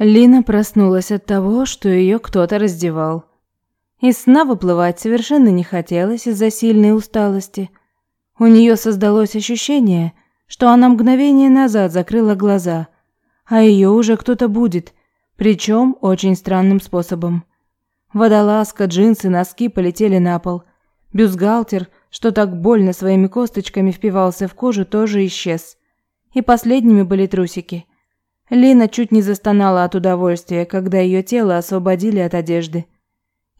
Лина проснулась от того, что ее кто-то раздевал. Из сна выплывать совершенно не хотелось из-за сильной усталости. У нее создалось ощущение, что она мгновение назад закрыла глаза, а ее уже кто-то будет, причем очень странным способом. Водолазка, джинсы, носки полетели на пол. Бюстгальтер, что так больно своими косточками впивался в кожу, тоже исчез. И последними были трусики. Лина чуть не застонала от удовольствия, когда ее тело освободили от одежды.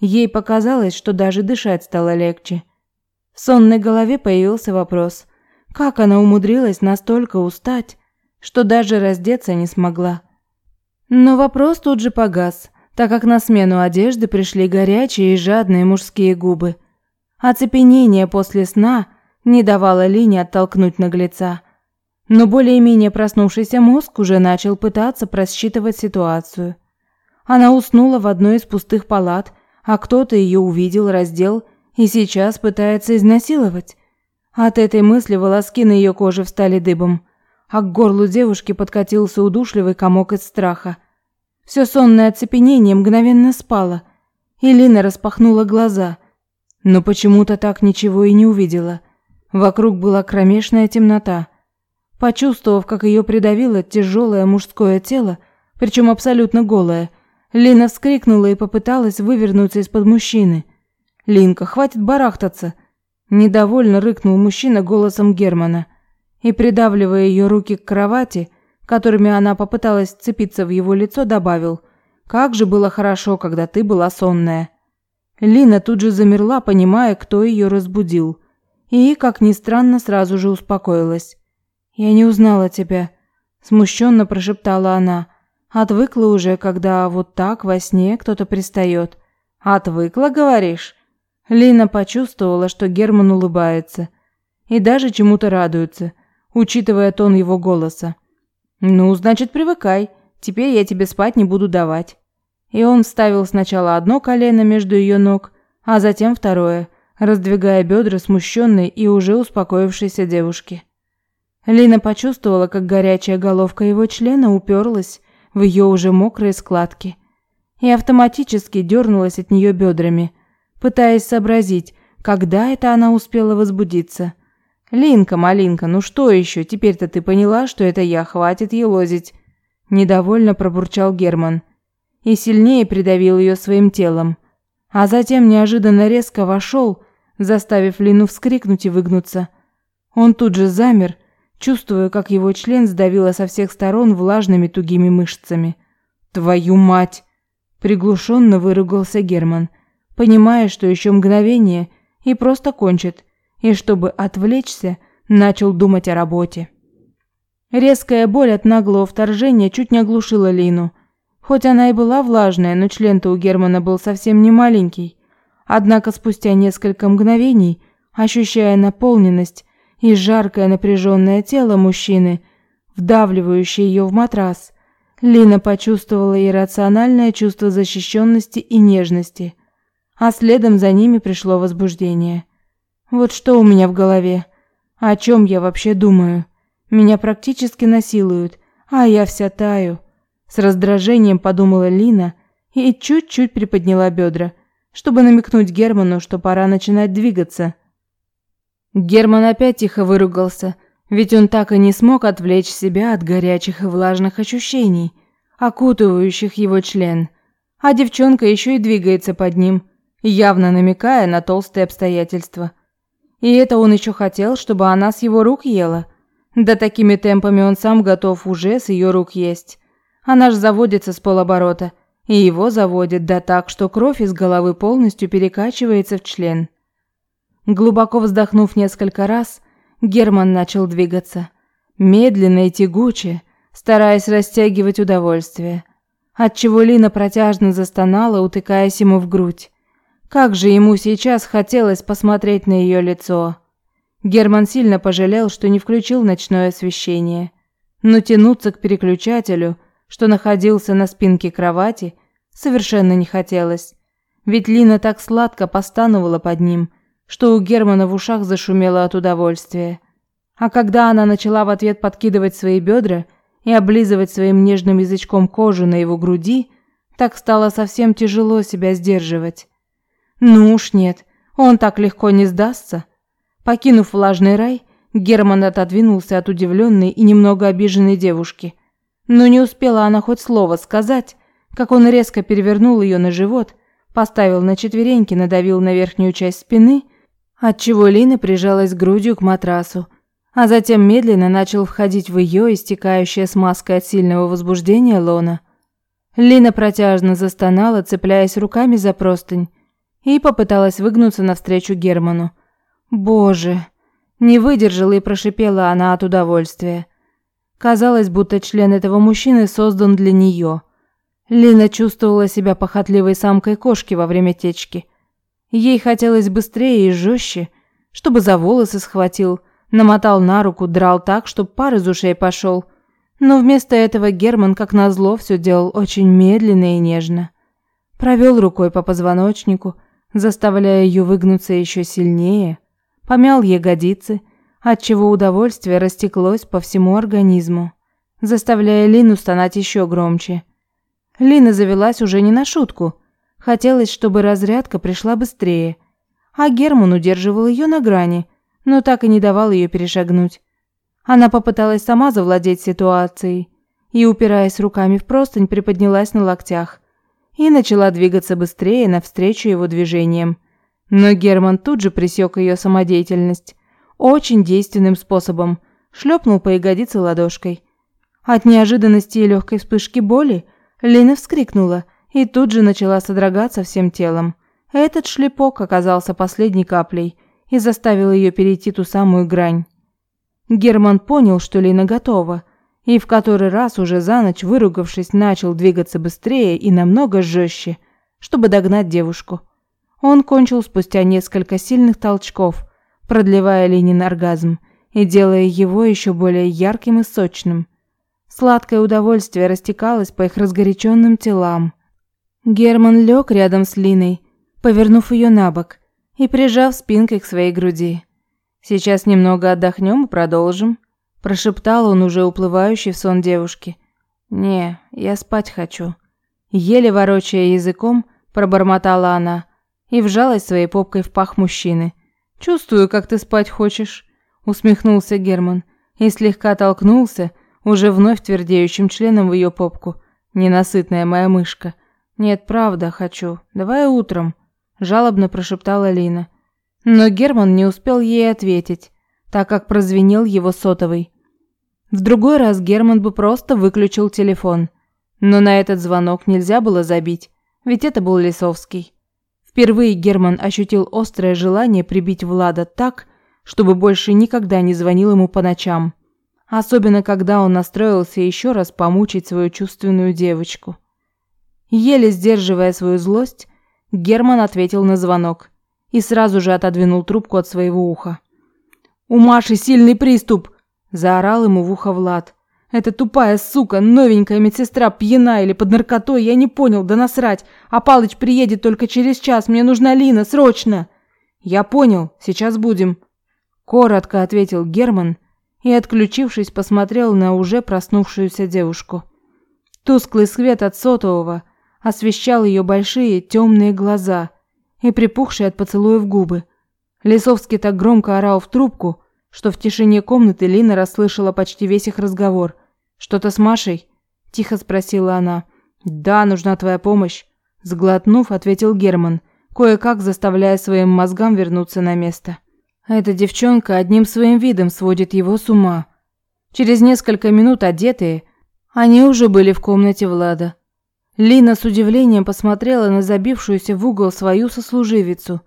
Ей показалось, что даже дышать стало легче. В сонной голове появился вопрос: как она умудрилась настолько устать, что даже раздеться не смогла? Но вопрос тут же погас, так как на смену одежды пришли горячие и жадные мужские губы. Оцепенение после сна не давало Лине оттолкнуть наглеца но более-менее проснувшийся мозг уже начал пытаться просчитывать ситуацию. Она уснула в одной из пустых палат, а кто-то ее увидел, раздел и сейчас пытается изнасиловать. От этой мысли волоски на ее коже встали дыбом, а к горлу девушки подкатился удушливый комок из страха. Все сонное оцепенение мгновенно спало, и Лина распахнула глаза, но почему-то так ничего и не увидела. Вокруг была кромешная темнота. Почувствовав, как ее придавило тяжелое мужское тело, причем абсолютно голое, Лина вскрикнула и попыталась вывернуться из-под мужчины. «Линка, хватит барахтаться!» Недовольно рыкнул мужчина голосом Германа и, придавливая ее руки к кровати, которыми она попыталась вцепиться в его лицо, добавил «Как же было хорошо, когда ты была сонная!» Лина тут же замерла, понимая, кто ее разбудил, и, как ни странно, сразу же успокоилась. «Я не узнала тебя», – смущенно прошептала она. «Отвыкла уже, когда вот так во сне кто-то пристает». «Отвыкла, говоришь?» Лина почувствовала, что Герман улыбается. И даже чему-то радуется, учитывая тон его голоса. «Ну, значит, привыкай. Теперь я тебе спать не буду давать». И он вставил сначала одно колено между ее ног, а затем второе, раздвигая бедра смущенной и уже успокоившейся девушки. Лина почувствовала, как горячая головка его члена уперлась в ее уже мокрые складки и автоматически дернулась от нее бедрами, пытаясь сообразить, когда это она успела возбудиться. «Линка, малинка, ну что еще? Теперь-то ты поняла, что это я, хватит елозить!» Недовольно пробурчал Герман и сильнее придавил ее своим телом, а затем неожиданно резко вошел, заставив Лину вскрикнуть и выгнуться. Он тут же замер, чувствуя, как его член сдавило со всех сторон влажными тугими мышцами. «Твою мать!» – приглушенно выругался Герман, понимая, что еще мгновение и просто кончит, и чтобы отвлечься, начал думать о работе. Резкая боль от наглого вторжения чуть не оглушила Лину. Хоть она и была влажная, но член-то у Германа был совсем не маленький. Однако спустя несколько мгновений, ощущая наполненность, и жаркое напряженное тело мужчины, вдавливающее ее в матрас. Лина почувствовала иррациональное чувство защищенности и нежности, а следом за ними пришло возбуждение. Вот что у меня в голове? О чем я вообще думаю? Меня практически насилуют, а я вся таю. С раздражением подумала Лина и чуть-чуть приподняла бедра, чтобы намекнуть Герману, что пора начинать двигаться. Герман опять тихо выругался, ведь он так и не смог отвлечь себя от горячих и влажных ощущений, окутывающих его член. А девчонка еще и двигается под ним, явно намекая на толстые обстоятельства. И это он еще хотел, чтобы она с его рук ела. Да такими темпами он сам готов уже с ее рук есть. Она ж заводится с полоборота, и его заводит, да так, что кровь из головы полностью перекачивается в член. Глубоко вздохнув несколько раз, Герман начал двигаться. Медленно и тягуче, стараясь растягивать удовольствие. Отчего Лина протяжно застонала, утыкаясь ему в грудь. Как же ему сейчас хотелось посмотреть на ее лицо. Герман сильно пожалел, что не включил ночное освещение. Но тянуться к переключателю, что находился на спинке кровати, совершенно не хотелось. Ведь Лина так сладко постановала под ним – что у Германа в ушах зашумело от удовольствия. А когда она начала в ответ подкидывать свои бедра, и облизывать своим нежным язычком кожу на его груди, так стало совсем тяжело себя сдерживать. Ну уж нет, он так легко не сдастся. Покинув влажный рай, Герман отодвинулся от удивленной и немного обиженной девушки. Но не успела она хоть слово сказать, как он резко перевернул ее на живот, поставил на четвереньки, надавил на верхнюю часть спины, отчего Лина прижалась грудью к матрасу, а затем медленно начал входить в ее истекающее смазкой от сильного возбуждения лона. Лина протяжно застонала, цепляясь руками за простынь, и попыталась выгнуться навстречу Герману. Боже, не выдержала и прошипела она от удовольствия. Казалось, будто член этого мужчины создан для нее. Лина чувствовала себя похотливой самкой кошки во время течки. Ей хотелось быстрее и жестче, чтобы за волосы схватил, намотал на руку, драл так, чтобы пар из ушей пошел. Но вместо этого Герман, как назло, все делал очень медленно и нежно. Провел рукой по позвоночнику, заставляя ее выгнуться еще сильнее – помял ягодицы, отчего удовольствие растеклось по всему организму, заставляя Лину стонать еще громче. Лина завелась уже не на шутку. Хотелось, чтобы разрядка пришла быстрее, а Герман удерживал ее на грани, но так и не давал ее перешагнуть. Она попыталась сама завладеть ситуацией и, упираясь руками в простынь, приподнялась на локтях и начала двигаться быстрее навстречу его движениям. Но Герман тут же пресек ее самодеятельность. Очень действенным способом. Шлепнул по ягодице ладошкой. От неожиданности и легкой вспышки боли Лина вскрикнула и тут же начала содрогаться всем телом. Этот шлепок оказался последней каплей и заставил ее перейти ту самую грань. Герман понял, что Лина готова, и в который раз уже за ночь, выругавшись, начал двигаться быстрее и намного жестче, чтобы догнать девушку. Он кончил спустя несколько сильных толчков, продлевая Ленин оргазм и делая его еще более ярким и сочным. Сладкое удовольствие растекалось по их разгоряченным телам. Герман лег рядом с Линой, повернув ее на бок и прижав спинкой к своей груди. «Сейчас немного отдохнем и продолжим», – прошептал он уже уплывающий в сон девушки. «Не, я спать хочу». Еле ворочая языком, пробормотала она – и вжалась своей попкой в пах мужчины. «Чувствую, как ты спать хочешь», – усмехнулся Герман и слегка толкнулся, уже вновь твердеющим членом в ее попку. «Ненасытная моя мышка». «Нет, правда, хочу. Давай утром», – жалобно прошептала Лина. Но Герман не успел ей ответить, так как прозвенел его сотовый. В другой раз Герман бы просто выключил телефон. Но на этот звонок нельзя было забить, ведь это был Лисовский. Впервые Герман ощутил острое желание прибить Влада так, чтобы больше никогда не звонил ему по ночам. Особенно, когда он настроился еще раз помучить свою чувственную девочку. Еле сдерживая свою злость, Герман ответил на звонок и сразу же отодвинул трубку от своего уха. «У Маши сильный приступ!» – заорал ему в ухо Влад. Эта тупая сука, новенькая медсестра пьяна или под наркотой, я не понял, да насрать. А Палыч приедет только через час, мне нужна Лина, срочно. Я понял, сейчас будем. Коротко ответил Герман и, отключившись, посмотрел на уже проснувшуюся девушку. Тусклый свет от сотового освещал ее большие темные глаза и припухшие от поцелуев губы. Лисовский так громко орал в трубку, что в тишине комнаты Лина расслышала почти весь их разговор. «Что-то с Машей?» – тихо спросила она. «Да, нужна твоя помощь», – сглотнув, ответил Герман, кое-как заставляя своим мозгам вернуться на место. Эта девчонка одним своим видом сводит его с ума. Через несколько минут одетые, они уже были в комнате Влада. Лина с удивлением посмотрела на забившуюся в угол свою сослуживицу.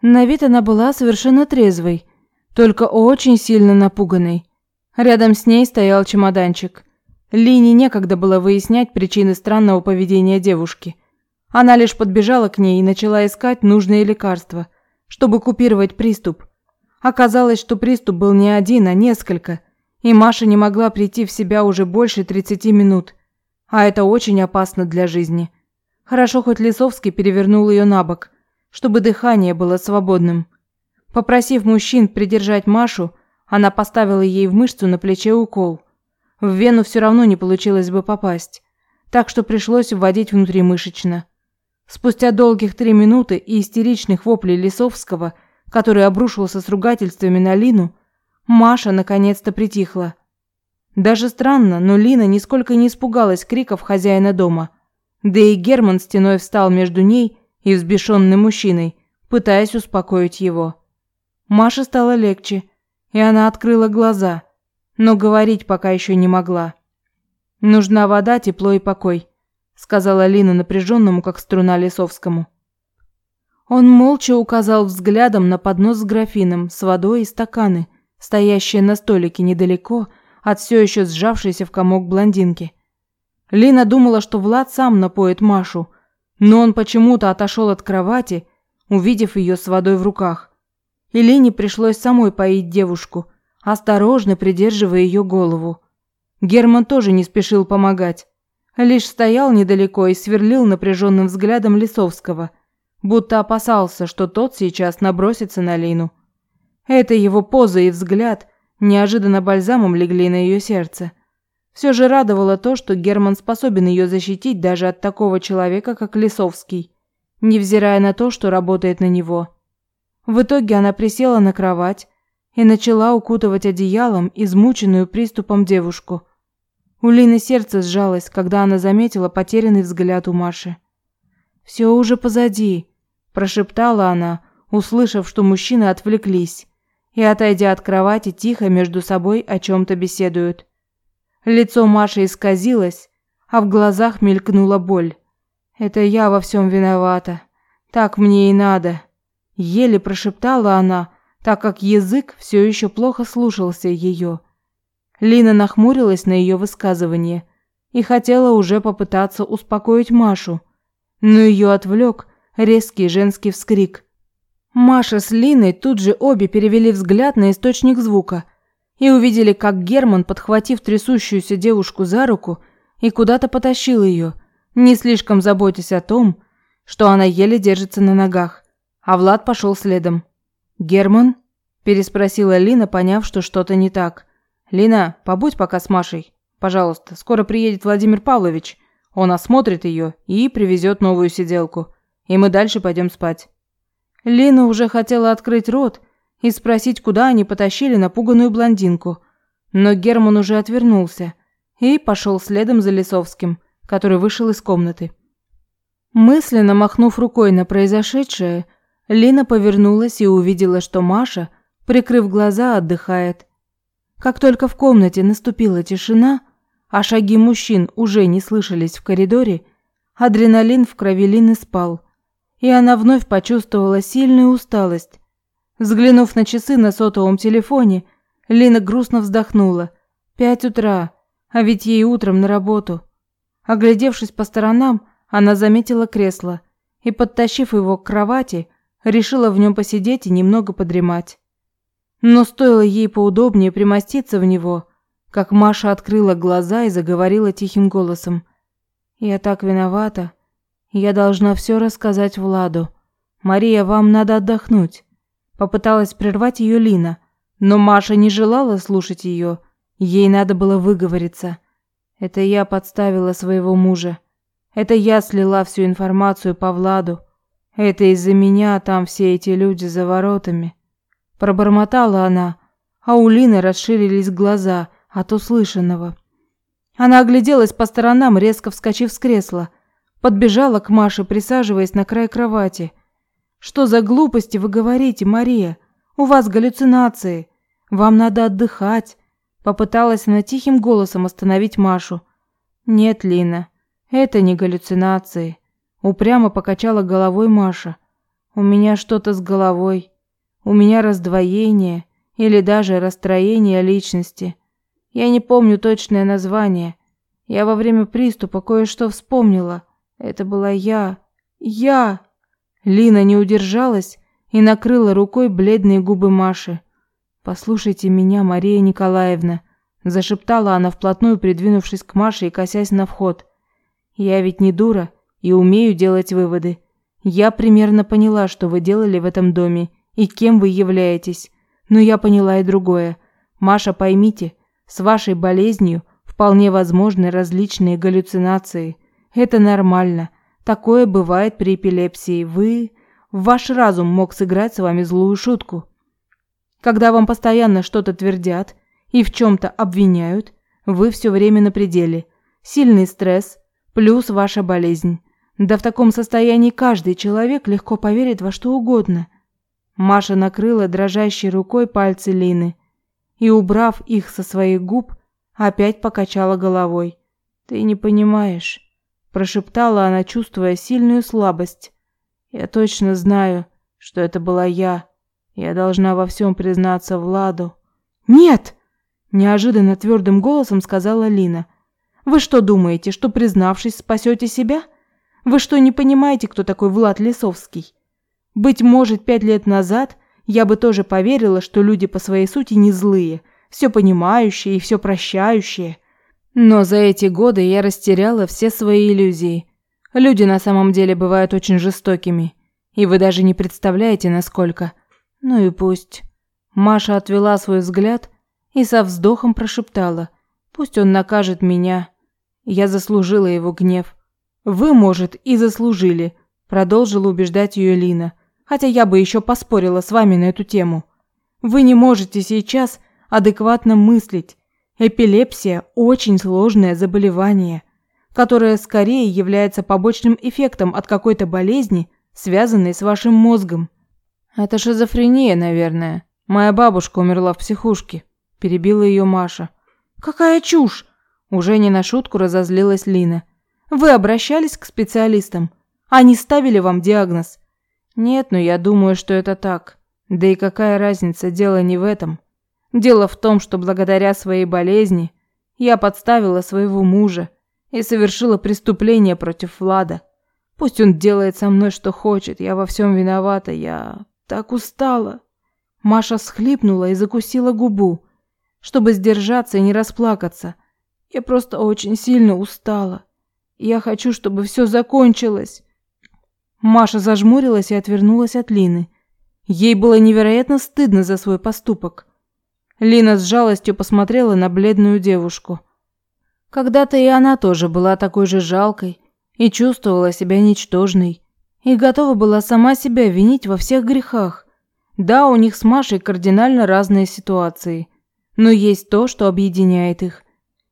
На вид она была совершенно трезвой, только очень сильно напуганной. Рядом с ней стоял чемоданчик. Лине некогда было выяснять причины странного поведения девушки. Она лишь подбежала к ней и начала искать нужные лекарства, чтобы купировать приступ. Оказалось, что приступ был не один, а несколько, и Маша не могла прийти в себя уже больше 30 минут. А это очень опасно для жизни. Хорошо хоть Лисовский перевернул ее на бок, чтобы дыхание было свободным. Попросив мужчин придержать Машу, она поставила ей в мышцу на плече укол. в вену все равно не получилось бы попасть, так что пришлось вводить внутримышечно. Спустя долгих три минуты и истеричных воплей Лисовского, который обрушился с ругательствами на Лину, Маша наконец-то притихла. Даже странно, но Лина нисколько не испугалась криков хозяина дома. Да и Герман стеной встал между ней и взбешенным мужчиной, пытаясь успокоить его. Маше стало легче, и она открыла глаза, но говорить пока еще не могла. «Нужна вода, тепло и покой», – сказала Лина напряженному, как струна Лисовскому. Он молча указал взглядом на поднос с графином, с водой и стаканы, стоящие на столике недалеко от все еще сжавшейся в комок блондинки. Лина думала, что Влад сам напоит Машу, но он почему-то отошел от кровати, увидев ее с водой в руках. И Лине пришлось самой поить девушку, осторожно придерживая ее голову. Герман тоже не спешил помогать, лишь стоял недалеко и сверлил напряженным взглядом Лисовского, будто опасался, что тот сейчас набросится на Лину. Это его поза и взгляд неожиданно бальзамом легли на ее сердце. Все же радовало то, что Герман способен ее защитить даже от такого человека, как Лисовский, невзирая на то, что работает на него. В итоге она присела на кровать и начала укутывать одеялом измученную приступом девушку. У Лины сердце сжалось, когда она заметила потерянный взгляд у Маши. «Все уже позади», – прошептала она, услышав, что мужчины отвлеклись, и, отойдя от кровати, тихо между собой о чем-то беседуют. Лицо Маши исказилось, а в глазах мелькнула боль. «Это я во всем виновата. Так мне и надо», – еле прошептала она, так как язык все еще плохо слушался ее. Лина нахмурилась на ее высказывание и хотела уже попытаться успокоить Машу, но ее отвлек резкий женский вскрик. Маша с Линой тут же обе перевели взгляд на источник звука – и увидели, как Герман, подхватив трясущуюся девушку за руку, и куда-то потащил ее, не слишком заботясь о том, что она еле держится на ногах, а Влад пошел следом. «Герман?» – переспросила Лина, поняв, что что-то не так. «Лина, побудь пока с Машей. Пожалуйста, скоро приедет Владимир Павлович. Он осмотрит ее и привезет новую сиделку. И мы дальше пойдем спать». Лина уже хотела открыть рот, и спросить, куда они потащили напуганную блондинку. Но Герман уже отвернулся и пошел следом за Лисовским, который вышел из комнаты. Мысленно махнув рукой на произошедшее, Лина повернулась и увидела, что Маша, прикрыв глаза, отдыхает. Как только в комнате наступила тишина, а шаги мужчин уже не слышались в коридоре, адреналин в крови Лины спал, и она вновь почувствовала сильную усталость, Взглянув на часы на сотовом телефоне, Лина грустно вздохнула. Пять утра, а ведь ей утром на работу. Оглядевшись по сторонам, она заметила кресло и, подтащив его к кровати, решила в нем посидеть и немного подремать. Но стоило ей поудобнее примоститься в него, как Маша открыла глаза и заговорила тихим голосом. «Я так виновата. Я должна все рассказать Владу. Мария, вам надо отдохнуть. Попыталась прервать ее Лина, но Маша не желала слушать ее. Ей надо было выговориться. Это я подставила своего мужа. Это я слила всю информацию по Владу. Это из-за меня там все эти люди за воротами. Пробормотала она, а у Лины расширились глаза от услышанного. Она огляделась по сторонам, резко вскочив с кресла. Подбежала к Маше, присаживаясь на край кровати – что за глупости вы говорите, Мария? У вас галлюцинации. Вам надо отдыхать. Попыталась она тихим голосом остановить Машу. Нет, Лина, это не галлюцинации. Упрямо покачала головой Маша. У меня что-то с головой. У меня раздвоение или даже расстроение личности. Я не помню точное название. Я во время приступа кое-что вспомнила. Это была я. Я. Лина не удержалась и накрыла рукой бледные губы Маши. «Послушайте меня, Мария Николаевна», – зашептала она вплотную, придвинувшись к Маше и косясь на вход. «Я ведь не дура и умею делать выводы. Я примерно поняла, что вы делали в этом доме и кем вы являетесь. Но я поняла и другое. Маша, поймите, с вашей болезнью Вполне возможны различные галлюцинации. Это нормально. Такое бывает при эпилепсии. Вы... Ваш разум мог сыграть с вами злую шутку. Когда вам постоянно что-то твердят и в чем-то обвиняют, вы все время на пределе. Сильный стресс, плюс ваша болезнь. Да в таком состоянии каждый человек легко поверит во что угодно. Маша накрыла дрожащей рукой пальцы Лины и, убрав их со своих губ, опять покачала головой. «Ты не понимаешь», – прошептала она, чувствуя сильную слабость. «Я точно знаю, что это была я. Я должна во всем признаться Владу». «Нет!» – неожиданно твердым голосом сказала Лина. «Вы что думаете, что признавшись, спасете себя? Вы что, не понимаете, кто такой Влад Лисовский? Быть может, пять лет назад я бы тоже поверила, что люди по своей сути не злые, все понимающие и все прощающие. Но за эти годы я растеряла все свои иллюзии. Люди на самом деле бывают очень жестокими, и вы даже не представляете, насколько. Ну и пусть. Маша отвела свой взгляд и со вздохом прошептала: "Пусть он накажет меня. Я заслужила его гнев. Вы, может, и заслужили", продолжила убеждать ее Лина. "Хотя я бы еще поспорила с вами на эту тему. Вы не можете сейчас адекватно мыслить. Эпилепсия – очень сложное заболевание, которое скорее является побочным эффектом от какой-то болезни, связанной с вашим мозгом. «Это шизофрения, наверное. Моя бабушка умерла в психушке», – перебила ее Маша. «Какая чушь!» – уже не на шутку разозлилась Лина. «Вы обращались к специалистам? Они ставили вам диагноз?» «Нет, но я думаю, что это так. Да и какая разница, дело не в этом. Дело в том, что благодаря своей болезни я подставила своего мужа и совершила преступление против Влада. Пусть он делает со мной что хочет, я во всем виновата, я так устала. Маша схлипнула и закусила губу, чтобы сдержаться и не расплакаться. Я просто очень сильно устала. Я хочу, чтобы все закончилось. Маша зажмурилась и отвернулась от Лины. Ей было невероятно стыдно за свой поступок. Лина с жалостью посмотрела на бледную девушку. Когда-то и она тоже была такой же жалкой и чувствовала себя ничтожной, и готова была сама себя винить во всех грехах. Да, у них с Машей кардинально разные ситуации, но есть то, что объединяет их.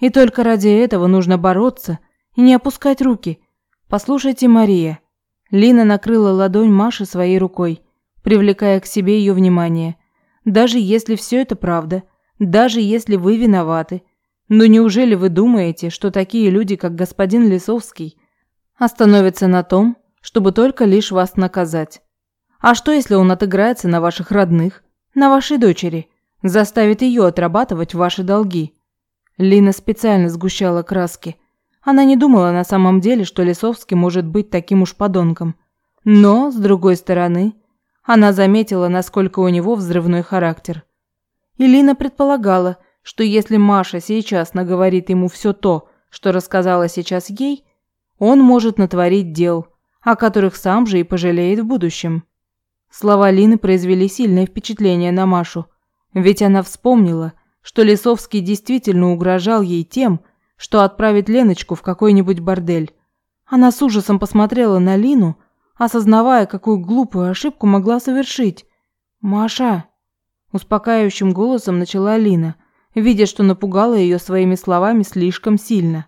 И только ради этого нужно бороться и не опускать руки. Послушайте, Мария. Лина накрыла ладонь Маши своей рукой, привлекая к себе ее внимание. Даже если все это правда, даже если вы виноваты. Но неужели вы думаете, что такие люди, как господин Лисовский, остановятся на том, чтобы только лишь вас наказать? А что, если он отыграется на ваших родных, на вашей дочери, заставит ее отрабатывать ваши долги? Лина специально сгущала краски. Она не думала на самом деле, что Лисовский может быть таким уж подонком. Но, с другой стороны, она заметила, насколько у него взрывной характер. Илина предполагала, что если Маша сейчас наговорит ему все то, что рассказала сейчас ей, он может натворить дел, о которых сам же и пожалеет в будущем. Слова Лины произвели сильное впечатление на Машу, ведь она вспомнила, что Лисовский действительно угрожал ей тем, что отправит Леночку в какой-нибудь бордель. Она с ужасом посмотрела на Лину, осознавая, какую глупую ошибку могла совершить. «Маша!» – успокаивающим голосом начала Алина, видя, что напугала ее своими словами слишком сильно.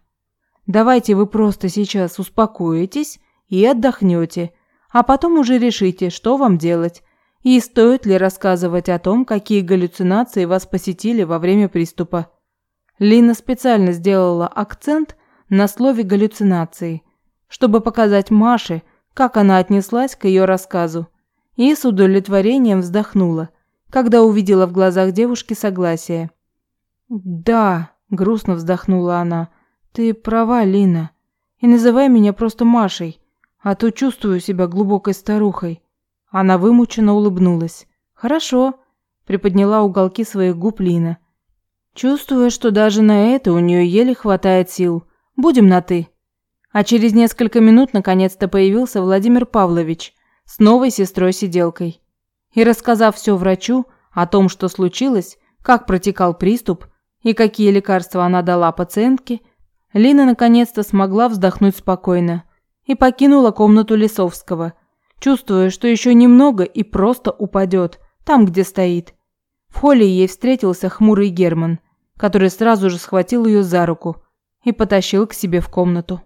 «Давайте вы просто сейчас успокоитесь и отдохнете, а потом уже решите, что вам делать, и стоит ли рассказывать о том, какие галлюцинации вас посетили во время приступа». Лина специально сделала акцент на слове «галлюцинации», чтобы показать Маше – как она отнеслась к ее рассказу, и с удовлетворением вздохнула, когда увидела в глазах девушки согласие. «Да», – грустно вздохнула она, – «ты права, Лина, и называй меня просто Машей, а то чувствую себя глубокой старухой». Она вымученно улыбнулась. «Хорошо», – приподняла уголки своих губ Лина. Чувствуя, что даже на это у нее еле хватает сил. Будем на «ты». А через несколько минут наконец-то появился Владимир Павлович с новой сестрой-сиделкой. И рассказав все врачу о том, что случилось, как протекал приступ и какие лекарства она дала пациентке, Лина наконец-то смогла вздохнуть спокойно и покинула комнату Лисовского, чувствуя, что еще немного и просто упадет там, где стоит. В холле ей встретился хмурый Герман, который сразу же схватил ее за руку и потащил к себе в комнату.